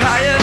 开耶